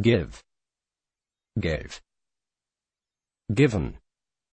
give, gave, given.